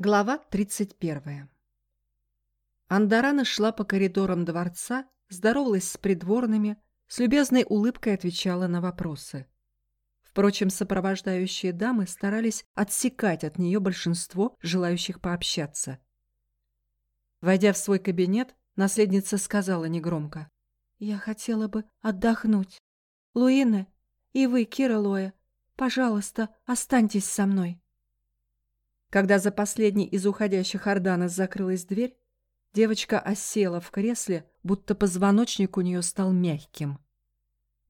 Глава 31. Андарана шла по коридорам дворца, здоровалась с придворными, с любезной улыбкой отвечала на вопросы. Впрочем, сопровождающие дамы старались отсекать от нее большинство желающих пообщаться. Войдя в свой кабинет, наследница сказала негромко. «Я хотела бы отдохнуть. Луина и вы, Кира Лоя, пожалуйста, останьтесь со мной». Когда за последней из уходящих Орданос закрылась дверь, девочка осела в кресле, будто позвоночник у нее стал мягким.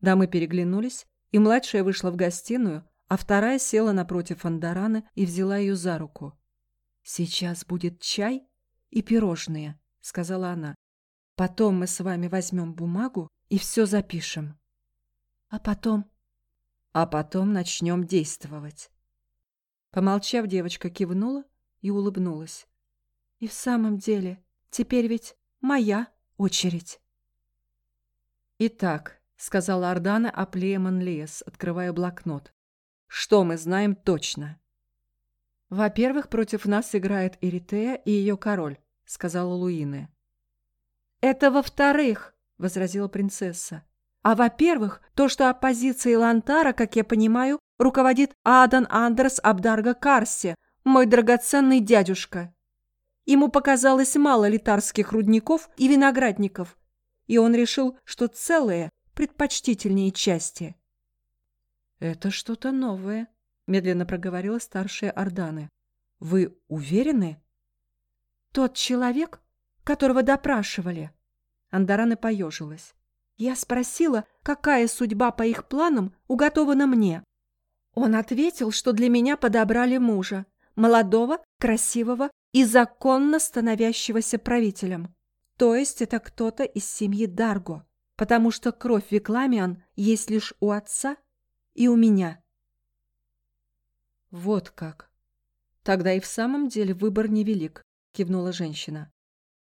Дамы переглянулись, и младшая вышла в гостиную, а вторая села напротив Андараны и взяла ее за руку. «Сейчас будет чай и пирожные», — сказала она. «Потом мы с вами возьмем бумагу и все запишем». «А потом?» «А потом начнем действовать». Помолчав, девочка кивнула и улыбнулась. «И в самом деле, теперь ведь моя очередь». «Итак», — сказала Ордана Аплееман Лес, открывая блокнот. «Что мы знаем точно?» «Во-первых, против нас играет Эритея и ее король», — сказала Луина. «Это во-вторых», — возразила принцесса. «А во-первых, то, что оппозицией Лантара, как я понимаю, руководит Адан Андерс Абдарга Карси, мой драгоценный дядюшка. Ему показалось мало литарских рудников и виноградников, и он решил, что целые предпочтительнее части. «Это что-то новое», — медленно проговорила старшая Орданы. «Вы уверены?» «Тот человек, которого допрашивали». Андарана поежилась. «Я спросила, какая судьба по их планам уготована мне. Он ответил, что для меня подобрали мужа, молодого, красивого и законно становящегося правителем. То есть это кто-то из семьи Дарго, потому что кровь Викламиан есть лишь у отца и у меня. Вот как. Тогда и в самом деле выбор невелик, кивнула женщина.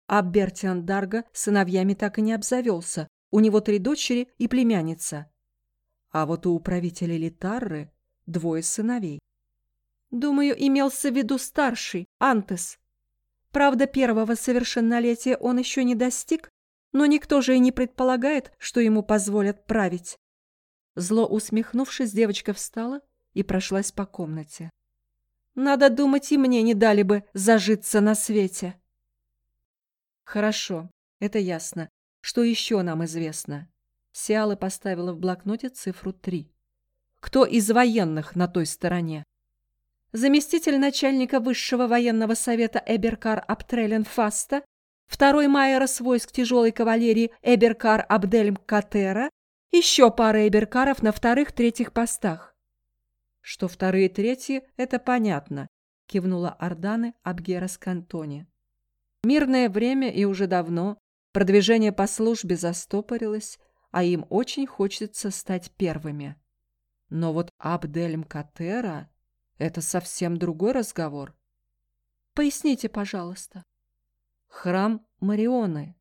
А Бертиан Дарго сыновьями так и не обзавелся. У него три дочери и племянница. А вот у управителя Литарры двое сыновей. Думаю, имелся в виду старший, Антес. Правда, первого совершеннолетия он еще не достиг, но никто же и не предполагает, что ему позволят править. Зло усмехнувшись, девочка встала и прошлась по комнате. Надо думать, и мне не дали бы зажиться на свете. Хорошо, это ясно. Что еще нам известно? Сиала поставила в блокноте цифру три кто из военных на той стороне. Заместитель начальника Высшего военного совета Эберкар Абтрелен Фаста, второй майорос войск тяжелой кавалерии Эберкар Абдельм Катера, еще пара эберкаров на вторых-третьих постах. Что вторые и третьи, это понятно, кивнула Орданы Абгерас Кантони. Мирное время и уже давно продвижение по службе застопорилось, а им очень хочется стать первыми. Но вот Абдель Катера — это совсем другой разговор. Поясните, пожалуйста. Храм Марионы.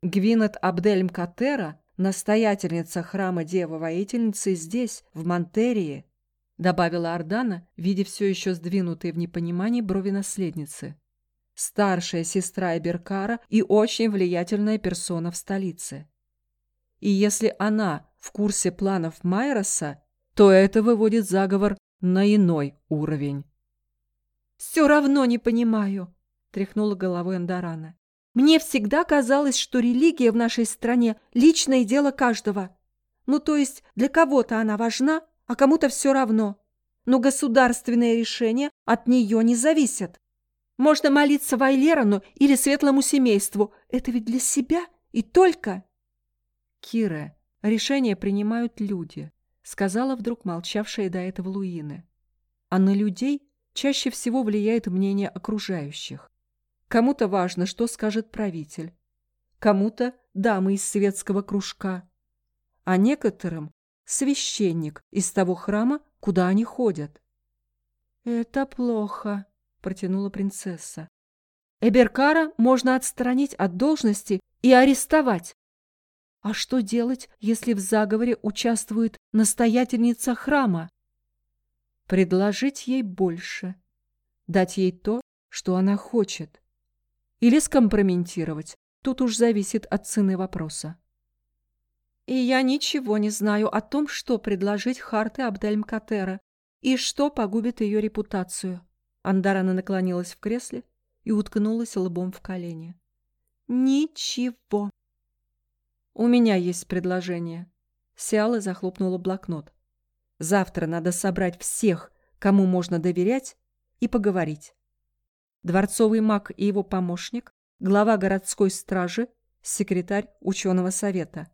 Гвинет Абдель Катера — настоятельница храма Девы-Воительницы здесь, в Монтерии, добавила Ордана, видя все еще сдвинутые в непонимании брови наследницы. Старшая сестра Эберкара и очень влиятельная персона в столице. И если она в курсе планов Майроса, то это выводит заговор на иной уровень. «Все равно не понимаю», — тряхнула головой Андарана. «Мне всегда казалось, что религия в нашей стране — личное дело каждого. Ну, то есть для кого-то она важна, а кому-то все равно. Но государственные решения от нее не зависят. Можно молиться Вайлерану или светлому семейству. Это ведь для себя и только». Кира, решения принимают люди сказала вдруг молчавшая до этого Луина. А на людей чаще всего влияет мнение окружающих. Кому-то важно, что скажет правитель, кому-то дамы из светского кружка, а некоторым священник из того храма, куда они ходят. «Это плохо», — протянула принцесса. «Эберкара можно отстранить от должности и арестовать, а что делать, если в заговоре участвует настоятельница храма? Предложить ей больше. Дать ей то, что она хочет. Или скомпрометировать. Тут уж зависит от цены вопроса. И я ничего не знаю о том, что предложить Харте Абдельмкатера и что погубит ее репутацию. Андарана наклонилась в кресле и уткнулась лбом в колени. Ничего. У меня есть предложение. Сиала захлопнула блокнот. Завтра надо собрать всех, кому можно доверять, и поговорить. Дворцовый маг и его помощник, глава городской стражи, секретарь ученого совета.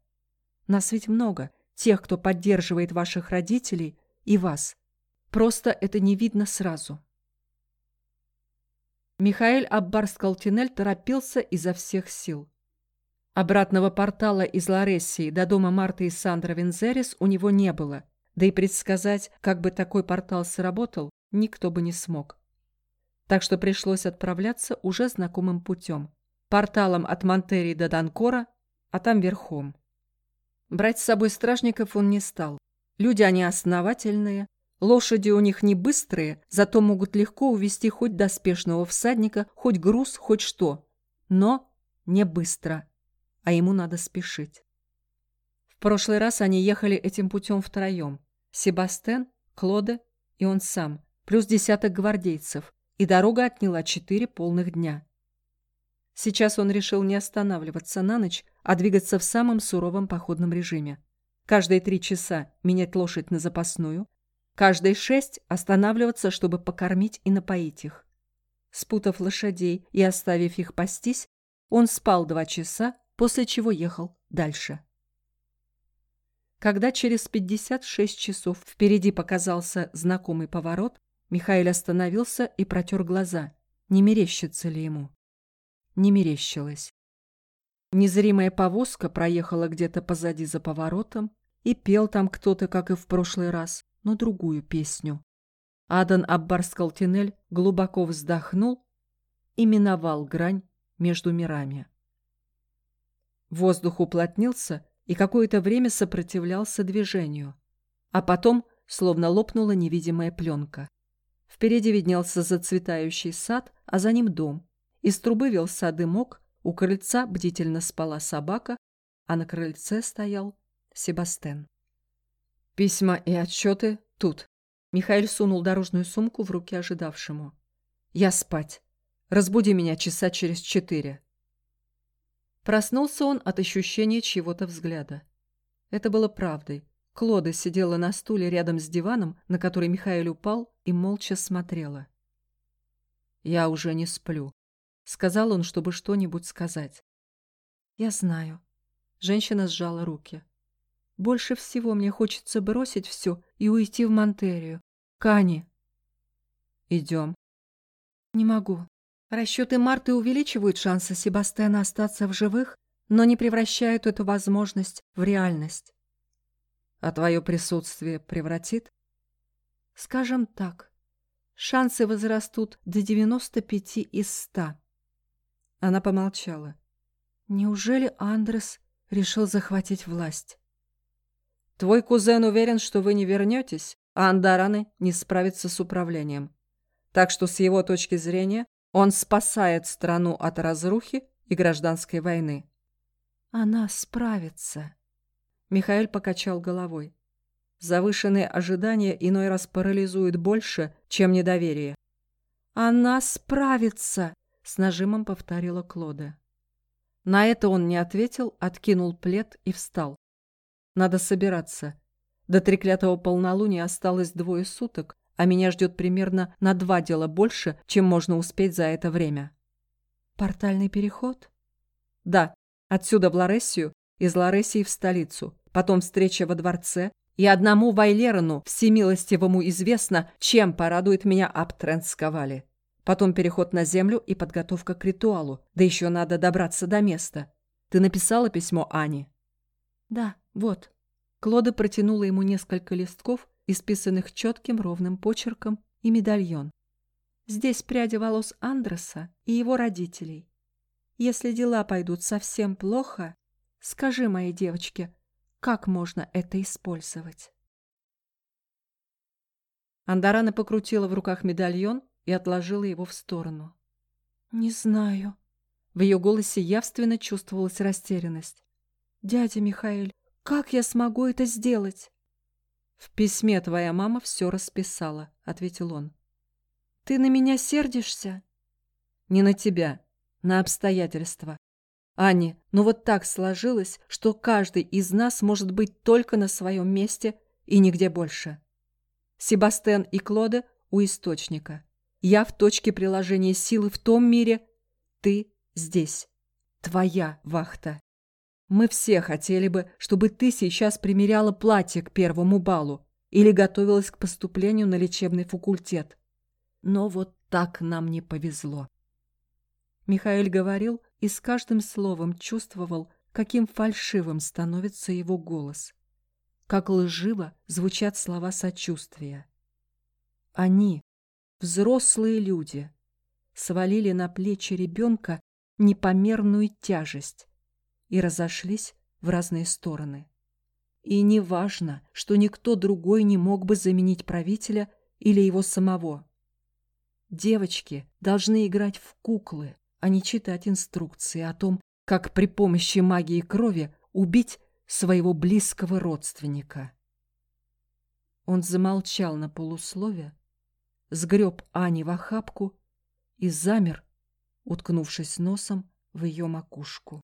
Нас ведь много, тех, кто поддерживает ваших родителей и вас. Просто это не видно сразу. Михаэль Аббарс-Калтинель торопился изо всех сил. Обратного портала из Ларессии до дома Марты и Сандра Вензерис у него не было, да и предсказать, как бы такой портал сработал, никто бы не смог. Так что пришлось отправляться уже знакомым путем. Порталом от Монтерии до Данкора, а там верхом. Брать с собой стражников он не стал. Люди они основательные, Лошади у них не быстрые, зато могут легко увести хоть доспешного всадника, хоть груз, хоть что. Но не быстро, а ему надо спешить. В прошлый раз они ехали этим путем втроем. Себастен, Клоде и он сам, плюс десяток гвардейцев, и дорога отняла четыре полных дня. Сейчас он решил не останавливаться на ночь, а двигаться в самом суровом походном режиме. Каждые три часа менять лошадь на запасную, Каждые шесть останавливаться, чтобы покормить и напоить их. Спутав лошадей и оставив их пастись, он спал два часа, после чего ехал дальше. Когда через 56 часов впереди показался знакомый поворот, Михаил остановился и протер глаза. Не мерещится ли ему? Не мерещилось. Незримая повозка проехала где-то позади за поворотом, и пел там кто-то, как и в прошлый раз но другую песню. Адан Аббарскалтинель глубоко вздохнул и миновал грань между мирами. Воздух уплотнился и какое-то время сопротивлялся движению, а потом словно лопнула невидимая пленка. Впереди виднелся зацветающий сад, а за ним дом. Из трубы велся дымок, у крыльца бдительно спала собака, а на крыльце стоял Себастен. Письма и отчеты тут. Михаил сунул дорожную сумку в руки ожидавшему. Я спать. Разбуди меня часа через четыре. Проснулся он от ощущения чьего-то взгляда. Это было правдой. Клода сидела на стуле рядом с диваном, на который Михаил упал, и молча смотрела. «Я уже не сплю», — сказал он, чтобы что-нибудь сказать. «Я знаю». Женщина сжала руки. Больше всего мне хочется бросить все и уйти в Монтерию. Кани. Идем. Не могу. Расчеты Марты увеличивают шансы Себастьяна остаться в живых, но не превращают эту возможность в реальность. А твое присутствие превратит? Скажем так, шансы возрастут до 95 из 100. Она помолчала. Неужели Андрес решил захватить власть? Твой кузен уверен, что вы не вернетесь, а Андараны не справится с управлением. Так что с его точки зрения он спасает страну от разрухи и гражданской войны. Она справится. Михаил покачал головой. Завышенные ожидания иной раз парализуют больше, чем недоверие. «Она справится!» — с нажимом повторила Клода. На это он не ответил, откинул плед и встал. Надо собираться. До треклятого полнолуния осталось двое суток, а меня ждет примерно на два дела больше, чем можно успеть за это время. Портальный переход? Да, отсюда в Ларессию, из Ларессии в столицу, потом встреча во дворце, и одному Вайлерону, всемилостивому известно, чем порадует меня Аптренсковали. Потом переход на землю и подготовка к ритуалу, да еще надо добраться до места. Ты написала письмо Ане? Да. «Вот». Клода протянула ему несколько листков, исписанных четким ровным почерком, и медальон. Здесь пряди волос Андреса и его родителей. Если дела пойдут совсем плохо, скажи моей девочке, как можно это использовать. Андарана покрутила в руках медальон и отложила его в сторону. Не знаю. В ее голосе явственно чувствовалась растерянность. Дядя Михаил, как я смогу это сделать? В письме твоя мама все расписала, ответил он. Ты на меня сердишься? Не на тебя, на обстоятельства. Ани, ну вот так сложилось, что каждый из нас может быть только на своем месте и нигде больше. Себастьян и Клода у источника. Я в точке приложения силы в том мире, ты здесь. Твоя вахта. Мы все хотели бы, чтобы ты сейчас примеряла платье к первому балу или готовилась к поступлению на лечебный факультет. Но вот так нам не повезло. Михаил говорил и с каждым словом чувствовал, каким фальшивым становится его голос как лживо звучат слова сочувствия. Они, взрослые люди, свалили на плечи ребенка непомерную тяжесть и разошлись в разные стороны. И не важно, что никто другой не мог бы заменить правителя или его самого. Девочки должны играть в куклы, а не читать инструкции о том, как при помощи магии крови убить своего близкого родственника. Он замолчал на полуслове, сгреб Ани в охапку и замер, уткнувшись носом в ее макушку.